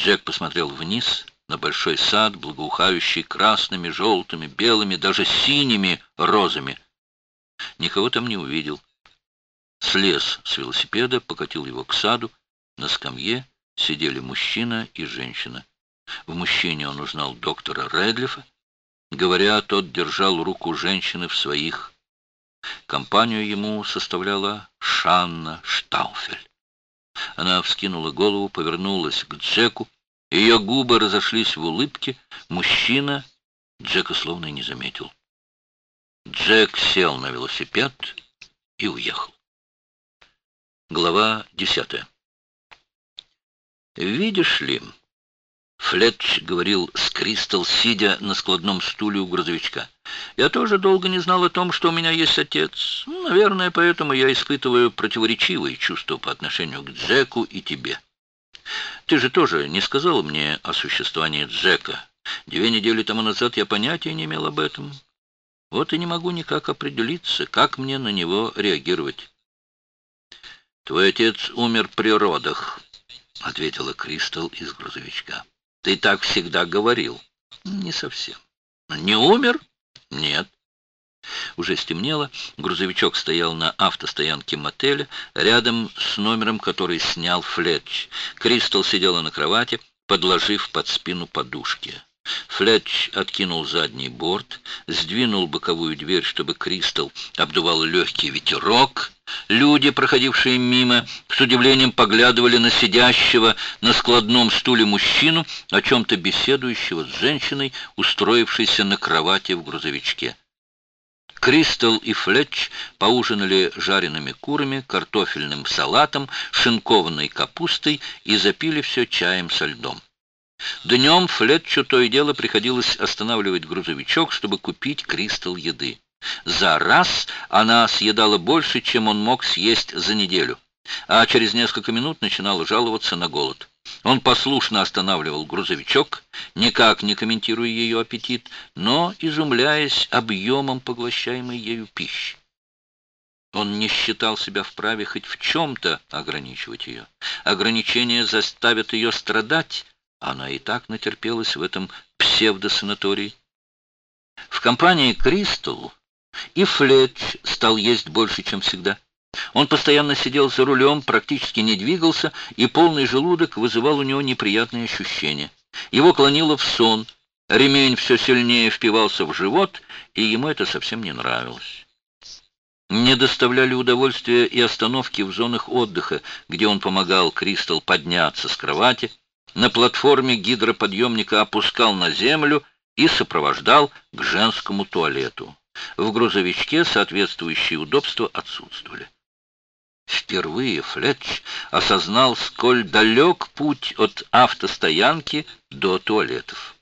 Джек посмотрел вниз на большой сад, благоухающий красными, желтыми, белыми, даже синими розами. Никого там не увидел. Слез с велосипеда, покатил его к саду. На скамье сидели мужчина и женщина. В мужчине он узнал доктора Редлифа. Говоря, тот держал руку женщины в своих. Компанию ему составляла Шанна Штауфель. Она вскинула голову, повернулась к Джеку. Ее губы разошлись в улыбке. Мужчина Джека словно не заметил. Джек сел на велосипед и уехал. Глава десятая. «Видишь ли...» Флетч говорил с Кристал, сидя на складном стуле у грузовичка. «Я тоже долго не знал о том, что у меня есть отец. Наверное, поэтому я испытываю противоречивые чувства по отношению к Джеку и тебе. Ты же тоже не сказал мне о существовании Джека. Две недели тому назад я понятия не имел об этом. Вот и не могу никак определиться, как мне на него реагировать». «Твой отец умер при родах», — ответила Кристал из грузовичка. Ты так всегда говорил. Не совсем. Не умер? Нет. Уже стемнело, грузовичок стоял на автостоянке мотеля, рядом с номером, который снял Флетч. Кристал сидела на кровати, подложив под спину подушки. Флетч откинул задний борт, сдвинул боковую дверь, чтобы Кристал обдувал легкий ветерок. Люди, проходившие мимо, с удивлением поглядывали на сидящего на складном стуле мужчину, о чем-то беседующего с женщиной, устроившейся на кровати в грузовичке. Кристал и Флетч поужинали жареными курами, картофельным салатом, шинкованной капустой и запили все чаем со льдом. Днем Флетчу то и дело приходилось останавливать грузовичок, чтобы купить Кристал еды. За раз она съедала больше, чем он мог съесть за неделю, а через несколько минут начинала жаловаться на голод. Он послушно останавливал грузовичок, никак не комментируя ее аппетит, но изумляясь объемом поглощаемой ею пищи. Он не считал себя вправе хоть в чем-то ограничивать ее. Ограничения заставят ее страдать, она и так натерпелась в этом псевдосанатории. В компании «Кристалл» и Флетч стал есть больше, чем всегда. Он постоянно сидел за рулем, практически не двигался, и полный желудок вызывал у него неприятные ощущения. Его клонило в сон, ремень все сильнее впивался в живот, и ему это совсем не нравилось. Не доставляли удовольствия и остановки в зонах отдыха, где он помогал Кристал подняться с кровати, на платформе гидроподъемника опускал на землю и сопровождал к женскому туалету. В грузовичке соответствующие удобства отсутствовали. Впервые Флетч осознал, сколь далек путь от автостоянки до туалетов.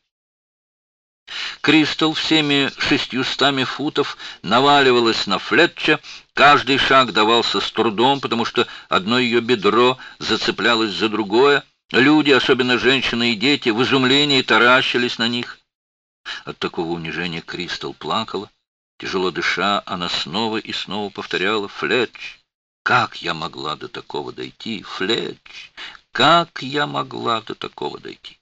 Кристал всеми шестьюстами футов наваливалась на Флетча, каждый шаг давался с трудом, потому что одно ее бедро зацеплялось за другое, Люди, особенно женщины и дети, в изумлении таращились на них. От такого унижения Кристал плакала. Тяжело дыша, она снова и снова повторяла «Флетч, как я могла до такого дойти? Флетч, как я могла до такого дойти?»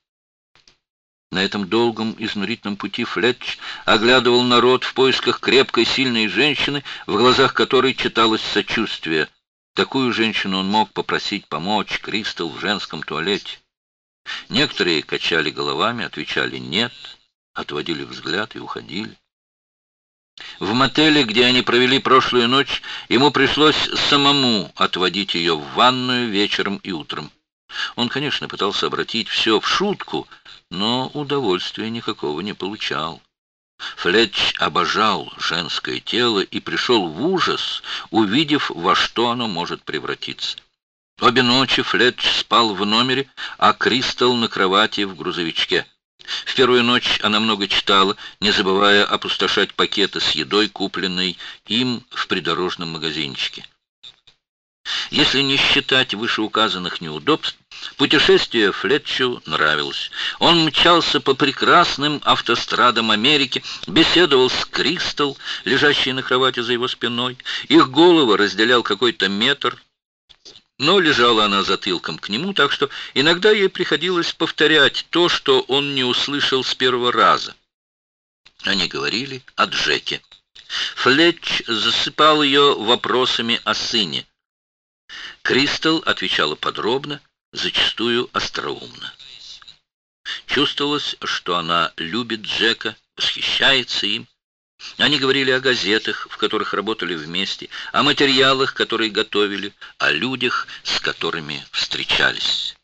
На этом долгом изнурительном пути Флетч оглядывал народ в поисках крепкой, сильной женщины, в глазах которой читалось сочувствие. Такую женщину он мог попросить помочь Кристал в женском туалете. Некоторые качали головами, отвечали «нет», отводили взгляд и уходили. В мотеле, где они провели прошлую ночь, ему пришлось самому отводить ее в ванную вечером и утром. Он, конечно, пытался обратить все в шутку, но удовольствия никакого не получал. Флетч обожал женское тело и пришел в ужас, увидев, во что оно может превратиться. Обе ночи Флетч спал в номере, а Кристал на кровати в грузовичке. В первую ночь она много читала, не забывая опустошать пакеты с едой, купленной им в придорожном магазинчике. Если не считать вышеуказанных неудобств, путешествие Флетчу нравилось. Он мчался по прекрасным автострадам Америки, беседовал с Кристал, лежащей на кровати за его спиной. Их головы разделял какой-то метр. Но лежала она затылком к нему, так что иногда ей приходилось повторять то, что он не услышал с первого раза. Они говорили о Джеке. Флетч засыпал ее вопросами о сыне. Кристал отвечала подробно, зачастую остроумно. Чувствовалось, что она любит Джека, восхищается им. Они говорили о газетах, в которых работали вместе, о материалах, которые готовили, о людях, с которыми встречались.